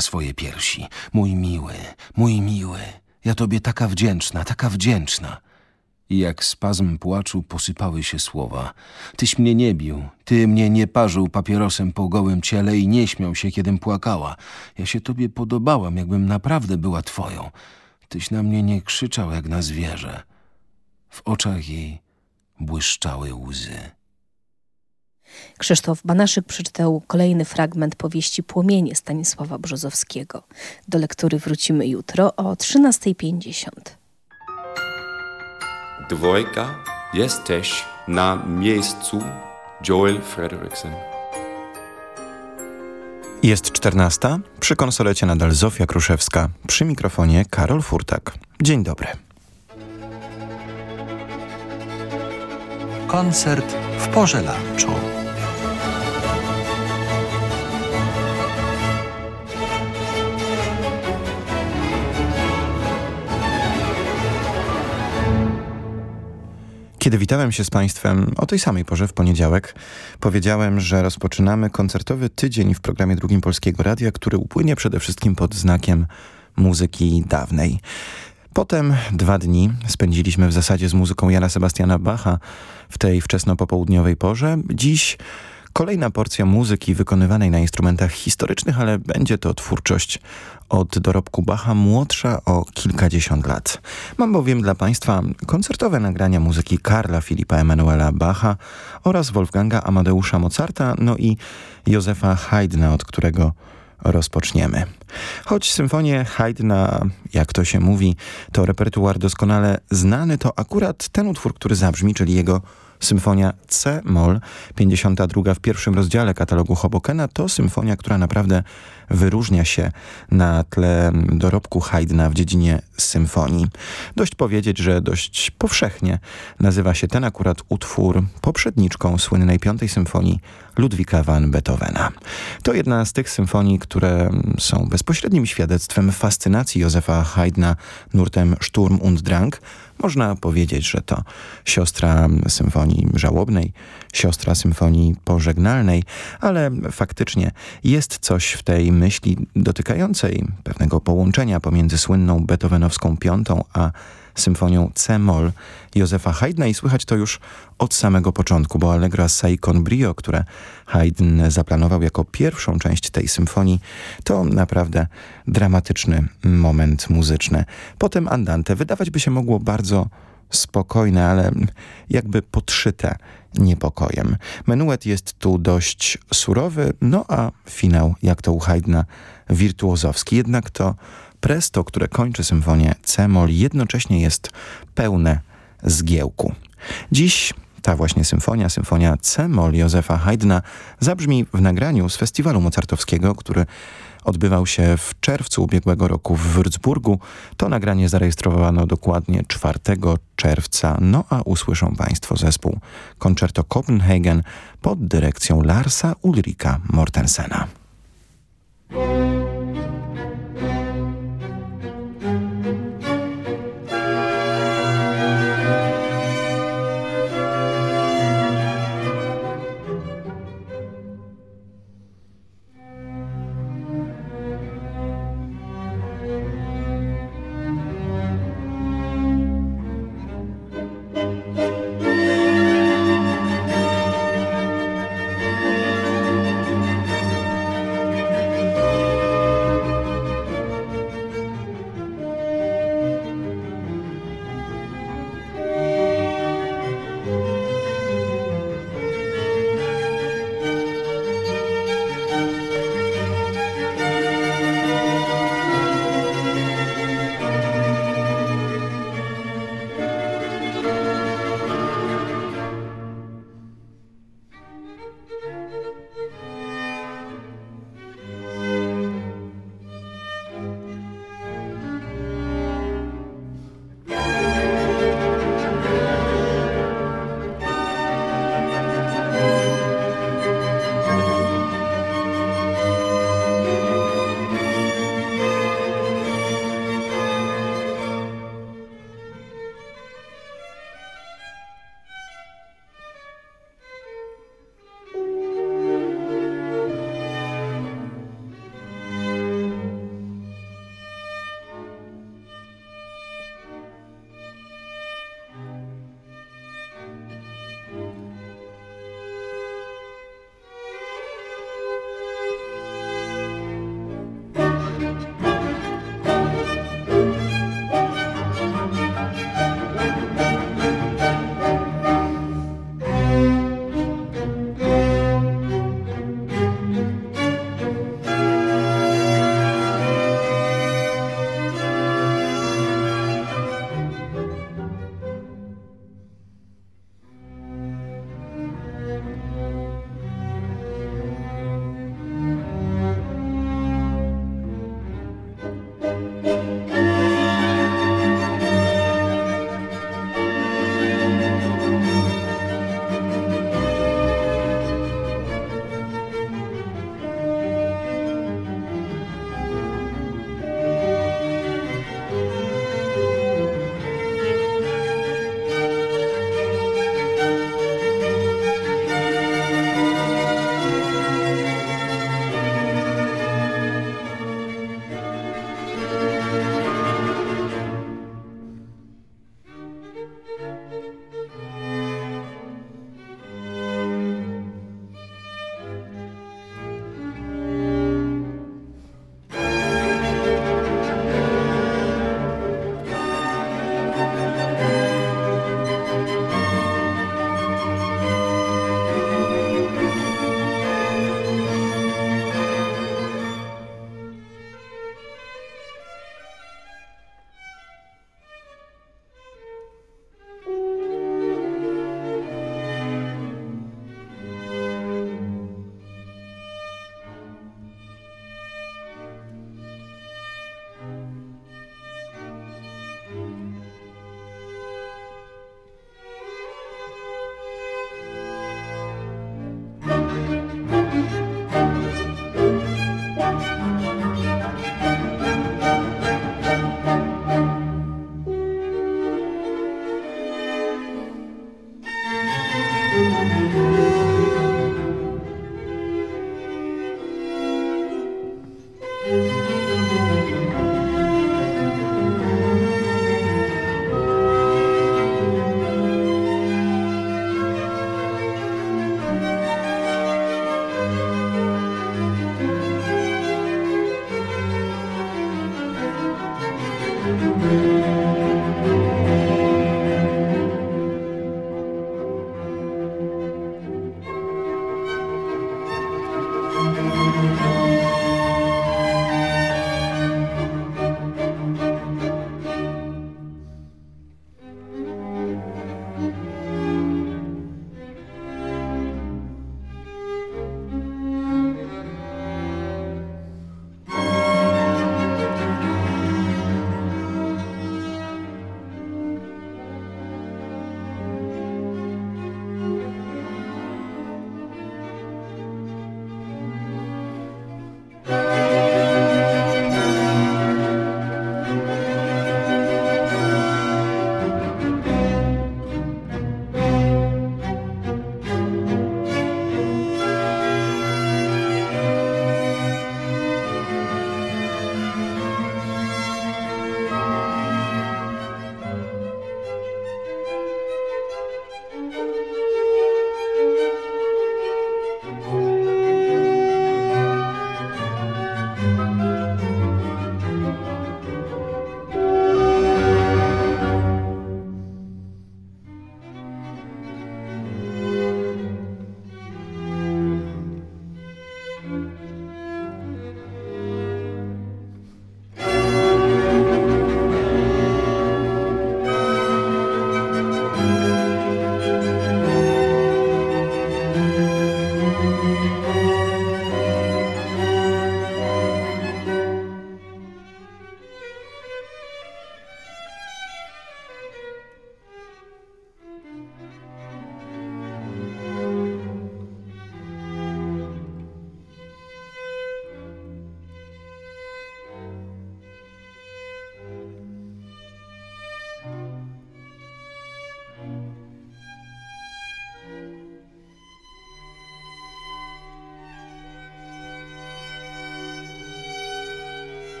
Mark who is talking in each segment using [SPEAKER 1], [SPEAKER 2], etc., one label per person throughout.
[SPEAKER 1] swoje piersi. Mój miły, mój miły, ja tobie taka wdzięczna, taka wdzięczna. I jak spazm płaczu posypały się słowa. Tyś mnie nie bił, ty mnie nie parzył papierosem po gołym ciele i nie śmiał się, kiedym płakała. Ja się tobie podobałam, jakbym naprawdę była twoją. Tyś na mnie nie krzyczał jak na zwierzę. W oczach jej błyszczały łzy.
[SPEAKER 2] Krzysztof Banaszyk przeczytał kolejny fragment powieści Płomienie Stanisława Brzozowskiego. Do lektury wrócimy jutro o 13.50.
[SPEAKER 3] Dwojga, jesteś na miejscu Joel Frederiksen.
[SPEAKER 4] Jest czternasta. Przy konsolecie nadal Zofia Kruszewska. Przy mikrofonie Karol Furtak. Dzień dobry.
[SPEAKER 5] Koncert w porze lunchu.
[SPEAKER 4] Kiedy witałem się z Państwem o tej samej porze w poniedziałek, powiedziałem, że rozpoczynamy koncertowy tydzień w programie Drugim Polskiego Radia, który upłynie przede wszystkim pod znakiem muzyki dawnej. Potem dwa dni spędziliśmy w zasadzie z muzyką Jana Sebastiana Bacha w tej wczesno-popołudniowej porze. Dziś kolejna porcja muzyki wykonywanej na instrumentach historycznych, ale będzie to twórczość od dorobku Bacha młodsza o kilkadziesiąt lat. Mam bowiem dla Państwa koncertowe nagrania muzyki Karla Filipa Emanuela Bacha oraz Wolfganga Amadeusza Mozarta, no i Józefa Haydna, od którego rozpoczniemy. Choć symfonie Haydna, jak to się mówi, to repertuar doskonale znany, to akurat ten utwór, który zabrzmi, czyli jego Symfonia C-moll, 52 w pierwszym rozdziale katalogu Hobokena, to symfonia, która naprawdę wyróżnia się na tle dorobku Haydna w dziedzinie symfonii. Dość powiedzieć, że dość powszechnie nazywa się ten akurat utwór poprzedniczką słynnej piątej symfonii Ludwika van Beethovena. To jedna z tych symfonii, które są bezpośrednim świadectwem fascynacji Józefa Haydna nurtem Sturm und Drang, można powiedzieć, że to siostra symfonii żałobnej, siostra symfonii pożegnalnej, ale faktycznie jest coś w tej myśli dotykającej pewnego połączenia pomiędzy słynną beethovenowską piątą a symfonią C-moll Józefa Haydna i słychać to już od samego początku, bo Allegro assai con brio, które Haydn zaplanował jako pierwszą część tej symfonii, to naprawdę dramatyczny moment muzyczny. Potem Andante wydawać by się mogło bardzo spokojne, ale jakby podszyte niepokojem. Menuet jest tu dość surowy, no a finał, jak to u Haydna, wirtuozowski. Jednak to presto, które kończy symfonię C-moll jednocześnie jest pełne zgiełku. Dziś ta właśnie symfonia, symfonia C-moll Józefa Haydna zabrzmi w nagraniu z festiwalu mozartowskiego, który odbywał się w czerwcu ubiegłego roku w Würzburgu. To nagranie zarejestrowano dokładnie 4 czerwca, no a usłyszą Państwo zespół Concerto Copenhagen pod dyrekcją Larsa Ulrika Mortensena.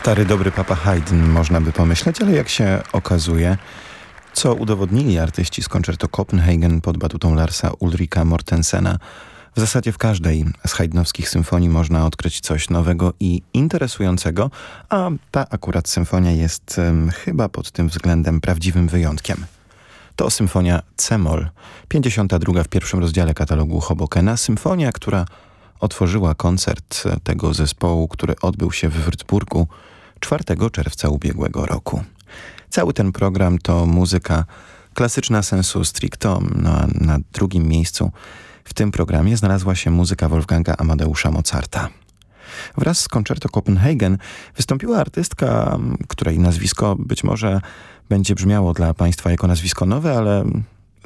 [SPEAKER 4] Stary dobry Papa Haydn, można by pomyśleć, ale jak się okazuje, co udowodnili artyści z koncertu Copenhagen pod batutą Larsa Ulrika Mortensena, w zasadzie w każdej z haydnowskich symfonii można odkryć coś nowego i interesującego, a ta akurat symfonia jest chyba pod tym względem prawdziwym wyjątkiem. To symfonia C-moll, 52 w pierwszym rozdziale katalogu Hobokena, symfonia, która otworzyła koncert tego zespołu, który odbył się w Würzburgu 4 czerwca ubiegłego roku. Cały ten program to muzyka klasyczna sensu stricto. Na, na drugim miejscu w tym programie znalazła się muzyka Wolfganga Amadeusza Mozarta. Wraz z koncerto Copenhagen wystąpiła artystka, której nazwisko być może będzie brzmiało dla Państwa jako nazwisko nowe, ale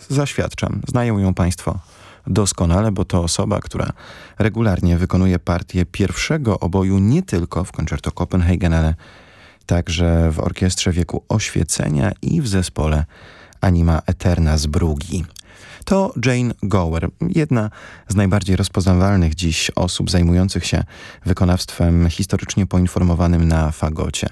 [SPEAKER 4] zaświadczam, znają ją Państwo doskonale, bo to osoba, która regularnie wykonuje partię pierwszego oboju nie tylko w koncerto Copenhagen, ale także w Orkiestrze Wieku Oświecenia i w zespole Anima Eterna z Brugi. To Jane Gower, jedna z najbardziej rozpoznawalnych dziś osób zajmujących się wykonawstwem historycznie poinformowanym na fagocie.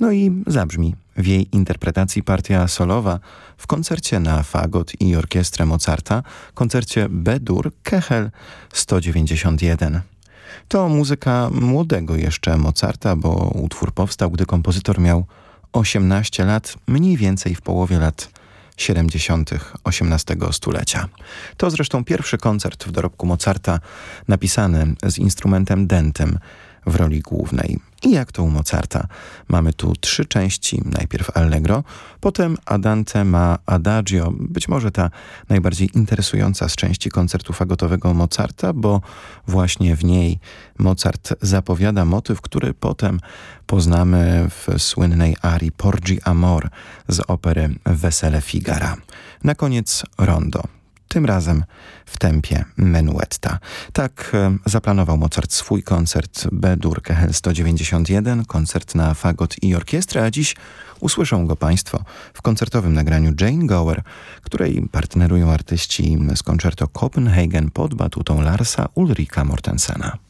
[SPEAKER 4] No i zabrzmi w jej interpretacji partia solowa w koncercie na fagot i orkiestrę Mozarta, koncercie B-dur Kechel 191. To muzyka młodego jeszcze Mozarta, bo utwór powstał, gdy kompozytor miał 18 lat, mniej więcej w połowie lat 70. XVIII stulecia. To zresztą pierwszy koncert w dorobku Mozarta napisany z instrumentem dentym w roli głównej. I jak to u Mozarta? Mamy tu trzy części. Najpierw Allegro, potem Adante ma Adagio, być może ta najbardziej interesująca z części koncertu fagotowego Mozarta, bo właśnie w niej Mozart zapowiada motyw, który potem poznamy w słynnej arii Porgi Amor z opery Wesele Figara. Na koniec Rondo tym razem w tempie menuetta. Tak e, zaplanował Mozart swój koncert B-dur Kehel 191, koncert na fagot i orkiestrę, a dziś usłyszą go Państwo w koncertowym nagraniu Jane Gower, której partnerują artyści z koncerto Copenhagen pod batutą Larsa Ulrika Mortensena.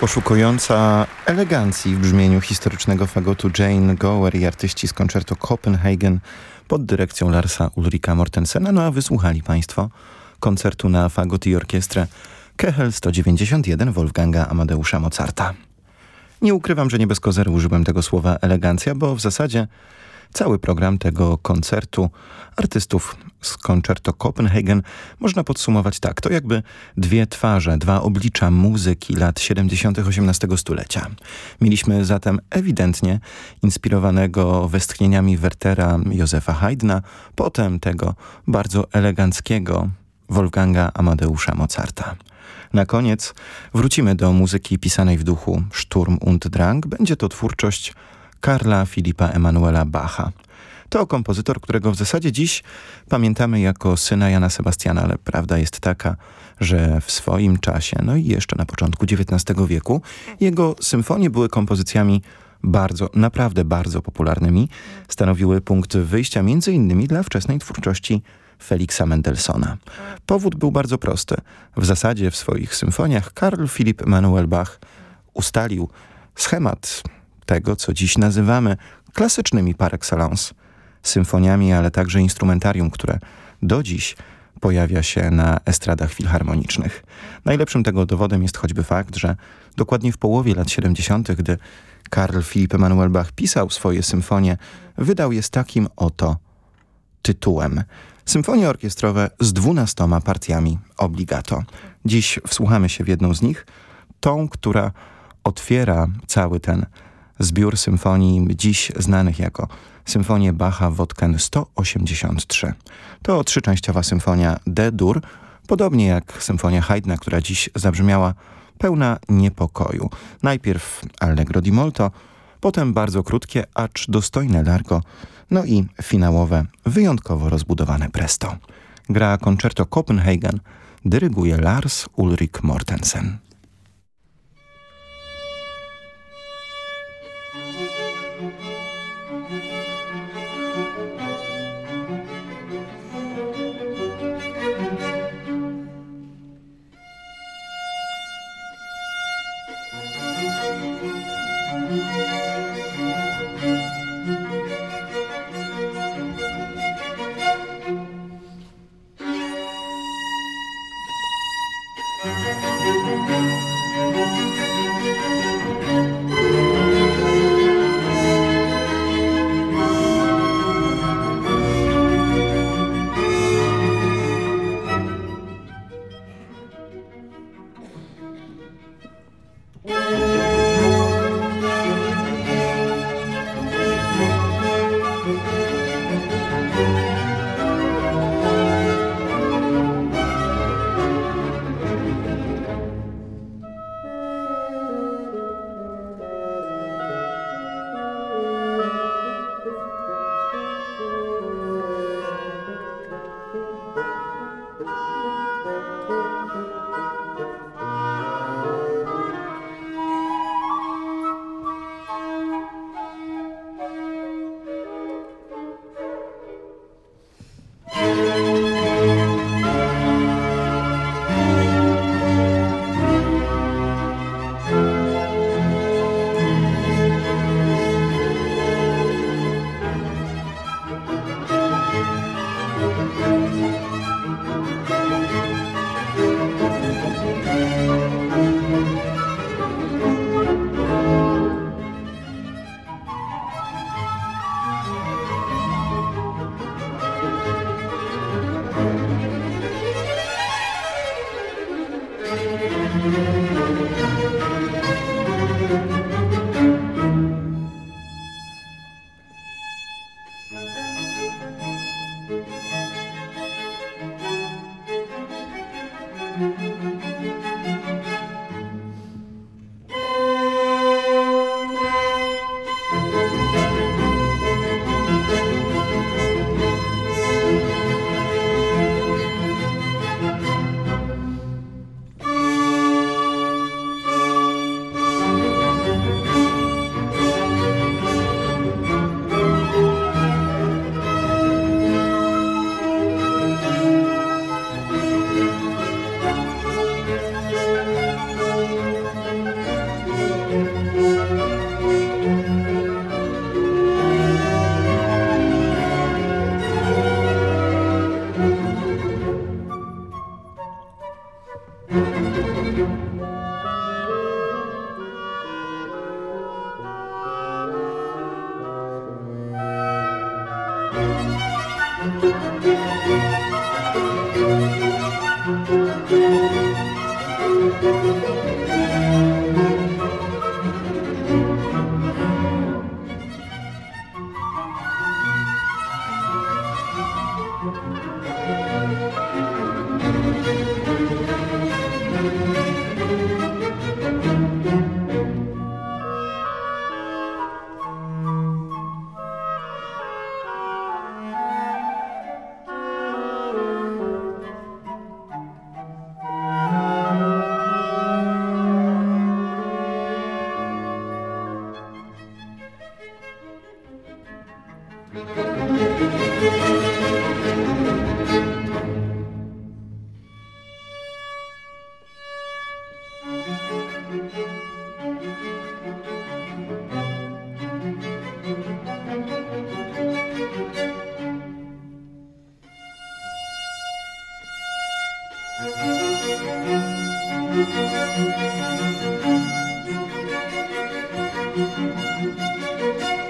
[SPEAKER 4] Poszukująca elegancji w brzmieniu historycznego fagotu Jane Gower i artyści z koncertu Copenhagen pod dyrekcją Larsa Ulrika Mortensena. No a wysłuchali Państwo koncertu na fagot i orkiestrę Kehel 191 Wolfganga Amadeusza Mozarta. Nie ukrywam, że nie bez kozery użyłem tego słowa elegancja, bo w zasadzie Cały program tego koncertu artystów z koncerto Copenhagen można podsumować tak. To jakby dwie twarze, dwa oblicza muzyki lat 70. XVIII stulecia. Mieliśmy zatem ewidentnie inspirowanego westchnieniami Wertera Józefa Haydna, potem tego bardzo eleganckiego Wolfganga Amadeusza Mozarta. Na koniec wrócimy do muzyki pisanej w duchu Sturm und Drang. Będzie to twórczość Karla Filipa Emanuela Bacha. To kompozytor, którego w zasadzie dziś pamiętamy jako syna Jana Sebastiana, ale prawda jest taka, że w swoim czasie, no i jeszcze na początku XIX wieku, jego symfonie były kompozycjami bardzo, naprawdę bardzo popularnymi. Stanowiły punkt wyjścia między innymi dla wczesnej twórczości Feliksa Mendelssohna. Powód był bardzo prosty. W zasadzie w swoich symfoniach Karl Philipp Emanuel Bach ustalił schemat tego, co dziś nazywamy klasycznymi par excellence symfoniami, ale także instrumentarium, które do dziś pojawia się na estradach filharmonicznych. Najlepszym tego dowodem jest choćby fakt, że dokładnie w połowie lat 70., gdy Karl Philipp Emanuel Bach pisał swoje symfonie, wydał je z takim oto tytułem. Symfonie orkiestrowe z dwunastoma partiami obligato. Dziś wsłuchamy się w jedną z nich, tą, która otwiera cały ten zbiór symfonii dziś znanych jako Symfonię Bacha Wodken 183. To trzyczęściowa symfonia D-dur, podobnie jak symfonia Haydna, która dziś zabrzmiała pełna niepokoju. Najpierw Allegro di molto, potem bardzo krótkie, acz dostojne largo, no i finałowe, wyjątkowo rozbudowane presto. Gra Concerto Copenhagen, dyryguje Lars Ulrik Mortensen. Thank you.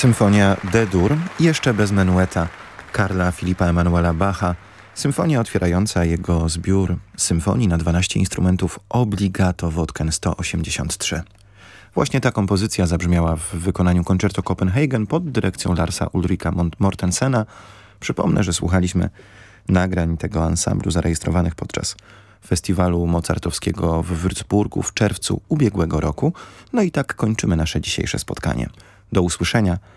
[SPEAKER 4] Symfonia D-dur, jeszcze bez menueta Karla Filipa Emanuela Bacha. Symfonia otwierająca jego zbiór symfonii na 12 instrumentów Obligato Wodken 183. Właśnie ta kompozycja zabrzmiała w wykonaniu Concerto Copenhagen pod dyrekcją Larsa Ulrika Mortensena. Przypomnę, że słuchaliśmy nagrań tego ansamblu zarejestrowanych podczas festiwalu mozartowskiego w Würzburgu w czerwcu ubiegłego roku. No i tak kończymy nasze dzisiejsze spotkanie. Do usłyszenia